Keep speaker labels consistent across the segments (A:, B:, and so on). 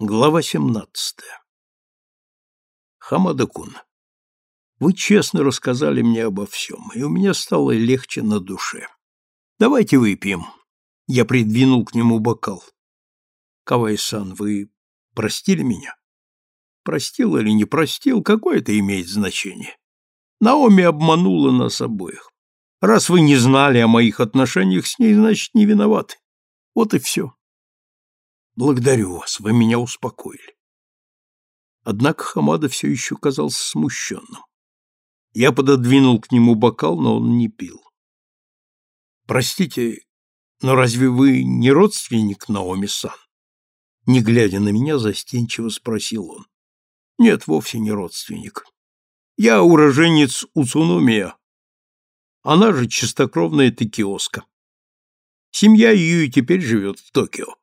A: Глава 17. Хамада-кун, вы честно рассказали мне обо всем, и у меня стало легче на душе. Давайте выпьем. Я придвинул к нему бокал. Кавай-сан, вы простили меня? Простил или не простил, какое это имеет значение? Наоми обманула нас обоих. Раз вы не знали о моих отношениях с ней, значит, не виноваты. Вот и все. Благодарю вас, вы меня успокоили. Однако Хамада все еще казался смущенным. Я пододвинул к нему бокал, но он не пил. Простите, но разве вы не родственник Наоми-сан? Не глядя на меня, застенчиво спросил он. Нет, вовсе не родственник. Я уроженец Уцуномия. Она же чистокровная Текиоска. Семья ее и теперь живет в Токио.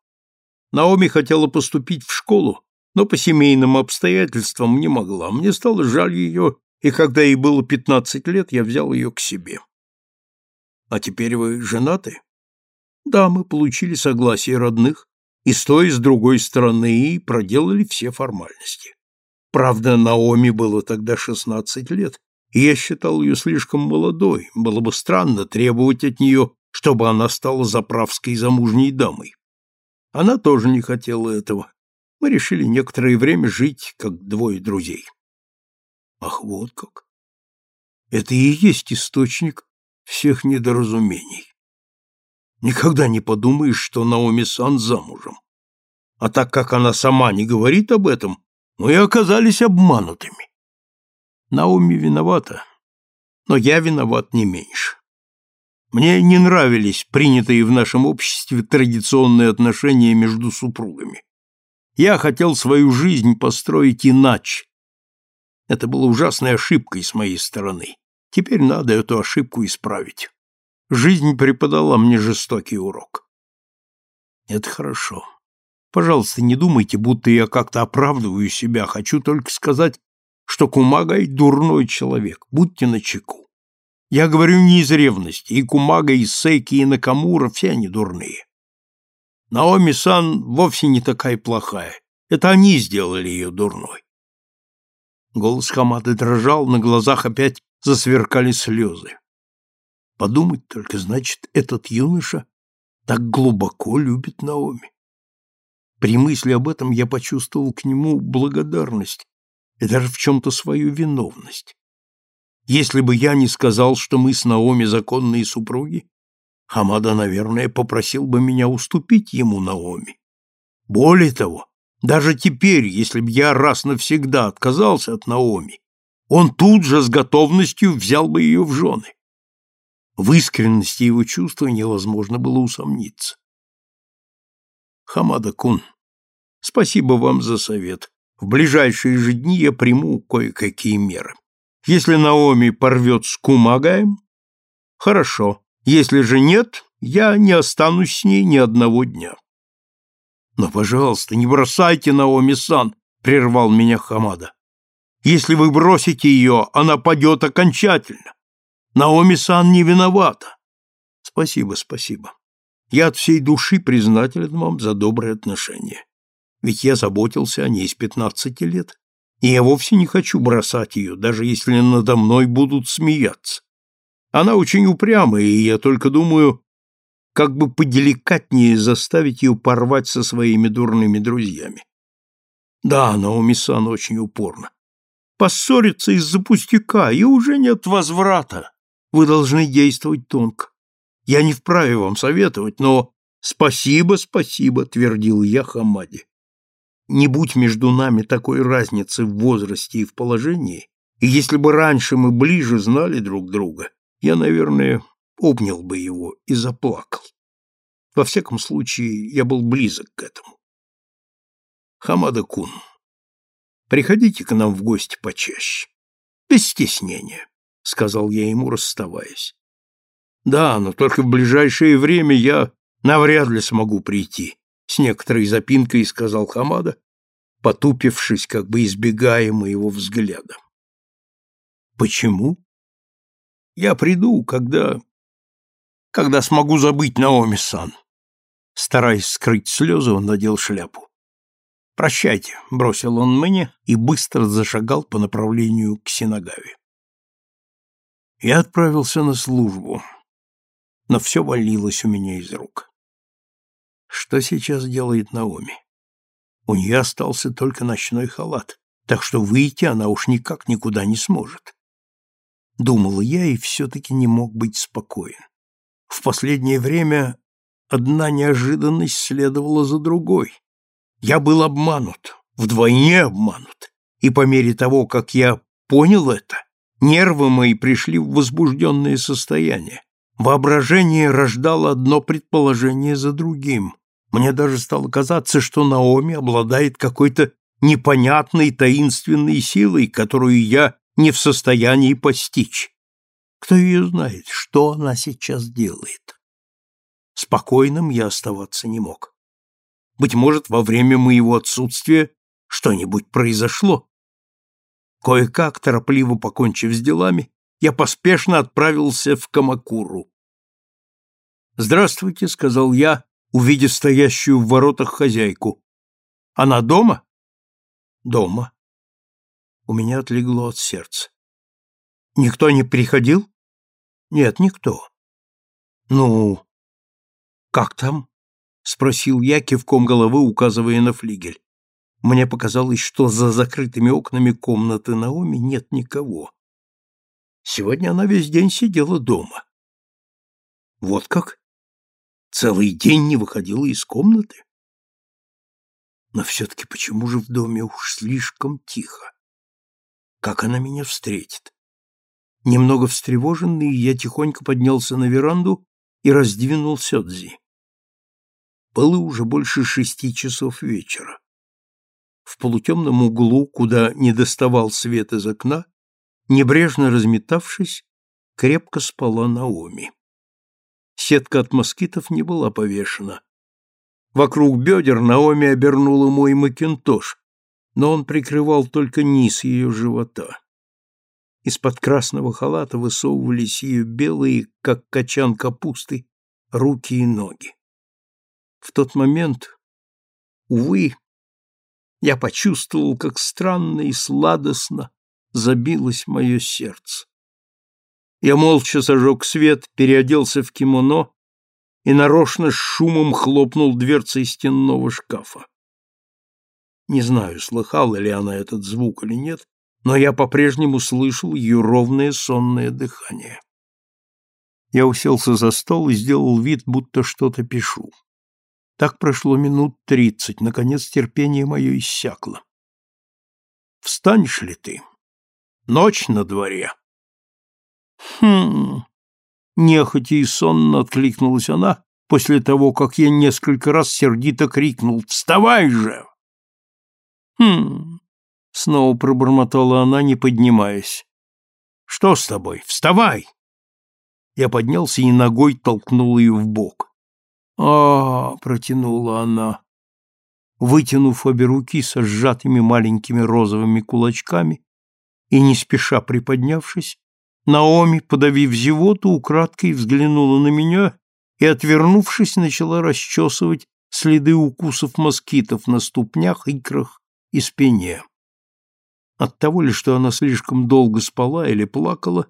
A: Наоми хотела поступить в школу, но по семейным обстоятельствам не могла. Мне стало жаль ее, и когда ей было пятнадцать лет, я взял ее к себе. А теперь вы женаты? Да, мы получили согласие родных и с той, с другой стороны, и проделали все формальности. Правда, Наоми было тогда шестнадцать лет, и я считал ее слишком молодой, было бы странно требовать от нее, чтобы она стала заправской замужней дамой. Она тоже не хотела этого. Мы решили некоторое время жить, как двое друзей. Ах, вот как! Это и есть источник всех недоразумений. Никогда не подумаешь, что Наоми-сан замужем. А так как она сама не говорит об этом, мы оказались обманутыми. Наоми виновата, но я виноват не меньше. Мне не нравились принятые в нашем обществе традиционные отношения между супругами. Я хотел свою жизнь построить иначе. Это было ужасной ошибкой с моей стороны. Теперь надо эту ошибку исправить. Жизнь преподала мне жестокий урок. Это хорошо. Пожалуйста, не думайте, будто я как-то оправдываю себя. Хочу только сказать, что Кумагай дурной человек. Будьте начеку. Я говорю не из ревности, и Кумага, и Сейки, и Накамура все они дурные. Наоми-сан вовсе не такая плохая. Это они сделали ее дурной. Голос Хамады дрожал, на глазах опять засверкали слезы. Подумать только, значит, этот юноша так глубоко любит Наоми. При мысли об этом я почувствовал к нему благодарность и даже в чем-то свою виновность. Если бы я не сказал, что мы с Наоми законные супруги, Хамада, наверное, попросил бы меня уступить ему Наоми. Более того, даже теперь, если бы я раз навсегда отказался от Наоми, он тут же с готовностью взял бы ее в жены. В искренности его чувства невозможно было усомниться. Хамада-кун, спасибо вам за совет. В ближайшие же дни я приму кое-какие меры. Если Наоми порвет с Кумагаем, хорошо. Если же нет, я не останусь с ней ни одного дня. Но, пожалуйста, не бросайте Наоми-сан, прервал меня Хамада. Если вы бросите ее, она падет окончательно. Наоми-сан не виновата. Спасибо, спасибо. Я от всей души признателен вам за добрые отношения. Ведь я заботился о ней с пятнадцати лет и я вовсе не хочу бросать ее, даже если надо мной будут смеяться. Она очень упрямая, и я только думаю, как бы поделикатнее заставить ее порвать со своими дурными друзьями. Да, Наоми-сан очень упорна. Поссориться из-за пустяка, и уже нет возврата. Вы должны действовать тонко. Я не вправе вам советовать, но спасибо, спасибо, твердил я Хамаде. Не будь между нами такой разницы в возрасте и в положении, и если бы раньше мы ближе знали друг друга, я, наверное, обнял бы его и заплакал. Во всяком случае, я был близок к этому. Хамада-кун, приходите к нам в гости почаще. Без стеснения, — сказал я ему, расставаясь. Да, но только в ближайшее время я навряд ли смогу прийти, с некоторой запинкой сказал Хамада, потупившись, как бы избегая моего взгляда. Почему? Я приду, когда... когда смогу забыть Наоми-сан. Стараясь скрыть слезы, он надел шляпу. «Прощайте», — бросил он мне и быстро зашагал по направлению к Синагаве. Я отправился на службу, но все валилось у меня из рук. Что сейчас делает Наоми? У нее остался только ночной халат, так что выйти она уж никак никуда не сможет. Думал я и все-таки не мог быть спокоен. В последнее время одна неожиданность следовала за другой. Я был обманут, вдвойне обманут, и по мере того, как я понял это, нервы мои пришли в возбужденное состояние. Воображение рождало одно предположение за другим. Мне даже стало казаться, что Наоми обладает какой-то непонятной таинственной силой, которую я не в состоянии постичь. Кто ее знает, что она сейчас делает? Спокойным я оставаться не мог. Быть может, во время моего отсутствия что-нибудь произошло. Кое-как, торопливо покончив с делами, я поспешно отправился в Камакуру. «Здравствуйте», — сказал я, увидев стоящую в воротах хозяйку. «Она дома?» «Дома». У меня отлегло от сердца. «Никто не приходил?» «Нет, никто». «Ну, как там?» — спросил я, кивком головы указывая на флигель. Мне показалось, что за закрытыми окнами комнаты Наоми нет никого. Сегодня она весь день сидела дома. Вот как? Целый день не выходила из комнаты? Но все-таки почему же в доме уж слишком тихо? Как она меня встретит? Немного встревоженный, я тихонько поднялся на веранду и раздвинул сёдзи. Было уже больше шести часов вечера. В полутемном углу, куда не доставал свет из окна, небрежно разметавшись, крепко спала Наоми. Сетка от москитов не была повешена. Вокруг бедер Наоми обернула мой макинтош, но он прикрывал только низ ее живота. Из-под красного халата высовывались ее белые, как качан капусты, руки и ноги. В тот момент, увы, я почувствовал, как странно и сладостно забилось мое сердце. Я молча зажег свет, переоделся в кимоно и нарочно с шумом хлопнул дверцей стенного шкафа. Не знаю, слыхала ли она этот звук или нет, но я по-прежнему слышал ее ровное сонное дыхание. Я уселся за стол и сделал вид, будто что-то пишу. Так прошло минут тридцать, наконец терпение мое иссякло. «Встанешь ли ты? Ночь на дворе». «Хм...» Нехотя и сонно откликнулась она после того, как я несколько раз сердито крикнул «Вставай же!» «Хм...» — снова пробормотала она, не поднимаясь. «Что с тобой? Вставай!» Я поднялся и ногой толкнул ее в бок а, протянула она. Вытянув обе руки со сжатыми маленькими розовыми кулачками и не спеша приподнявшись, Наоми, подавив зевоту, украдкой взглянула на меня и, отвернувшись, начала расчесывать следы укусов москитов на ступнях, икрах и спине. От того ли, что она слишком долго спала или плакала,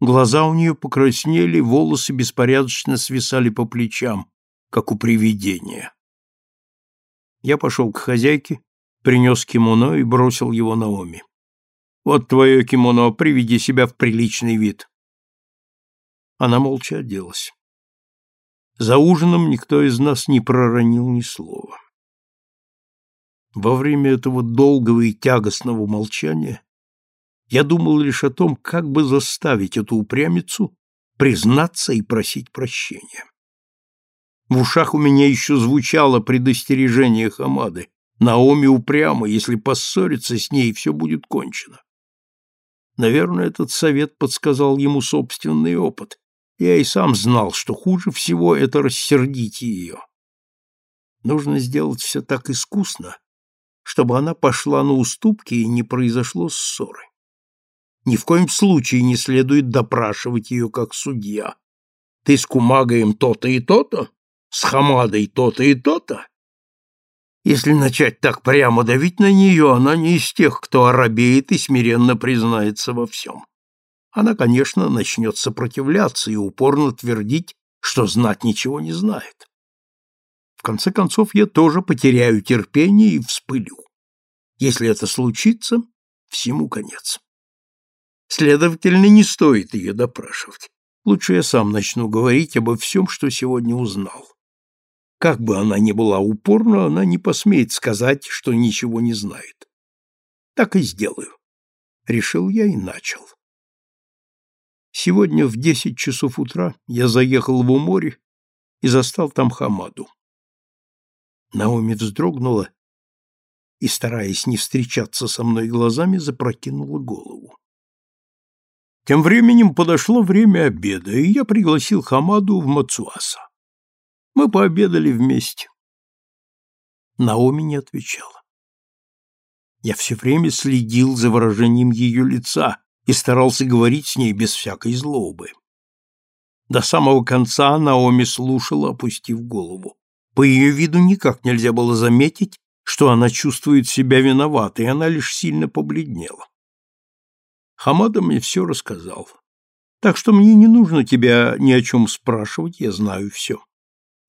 A: глаза у нее покраснели, волосы беспорядочно свисали по плечам, как у привидения. Я пошел к хозяйке, принес кимоно и бросил его на Оми. «Вот твое кимоно, приведи себя в приличный вид». Она молча оделась. За ужином никто из нас не проронил ни слова. Во время этого долгого и тягостного молчания я думал лишь о том, как бы заставить эту упрямицу признаться и просить прощения. В ушах у меня еще звучало предостережение Хамады. Наоми упрямо, если поссориться с ней, все будет кончено. Наверное, этот совет подсказал ему собственный опыт. Я и сам знал, что хуже всего это рассердить ее. Нужно сделать все так искусно, чтобы она пошла на уступки и не произошло ссоры. Ни в коем случае не следует допрашивать ее как судья. Ты с Кумагаем то-то и то-то? с Хамадой то-то и то-то. Если начать так прямо давить на нее, она не из тех, кто оробеет и смиренно признается во всем. Она, конечно, начнет сопротивляться и упорно твердить, что знать ничего не знает. В конце концов, я тоже потеряю терпение и вспылю. Если это случится, всему конец. Следовательно, не стоит ее допрашивать. Лучше я сам начну говорить обо всем, что сегодня узнал. Как бы она ни была упорна, она не посмеет сказать, что ничего не знает. Так и сделаю. Решил я и начал. Сегодня в десять часов утра я заехал в Уморе и застал там Хамаду. Наоми вздрогнула и, стараясь не встречаться со мной глазами, запрокинула голову. Тем временем подошло время обеда, и я пригласил Хамаду в Мацуаса. Мы пообедали вместе. Наоми не отвечала. Я все время следил за выражением ее лица и старался говорить с ней без всякой злобы. До самого конца Наоми слушала, опустив голову. По ее виду никак нельзя было заметить, что она чувствует себя виноватой, и она лишь сильно побледнела. Хамада мне все рассказал. Так что мне не нужно тебя ни о чем спрашивать, я знаю все.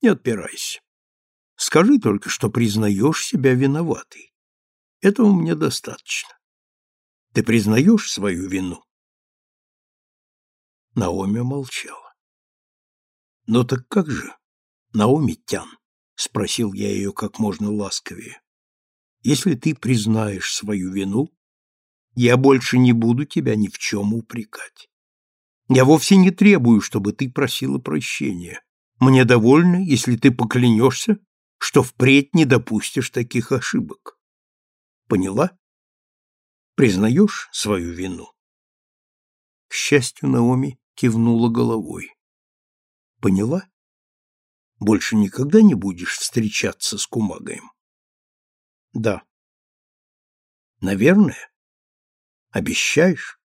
A: Не отпирайся. Скажи только, что признаешь себя виноватой. Этого мне достаточно. Ты признаешь свою вину? Наоми молчала. «Ну так как же, Наоми Тян?» — спросил я ее как можно ласковее. «Если ты признаешь свою вину, я больше не буду тебя ни в чем упрекать. Я вовсе не требую, чтобы ты просила прощения. Мне довольно, если ты поклянешься, что впредь не допустишь таких ошибок. Поняла? Признаешь свою вину? К счастью, Наоми кивнула головой. Поняла? Больше никогда не будешь встречаться с Кумагаем? Да. Наверное? Обещаешь?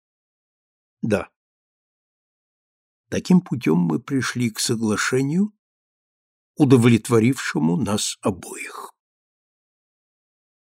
A: Да. Таким путем мы пришли к соглашению, удовлетворившему нас обоих.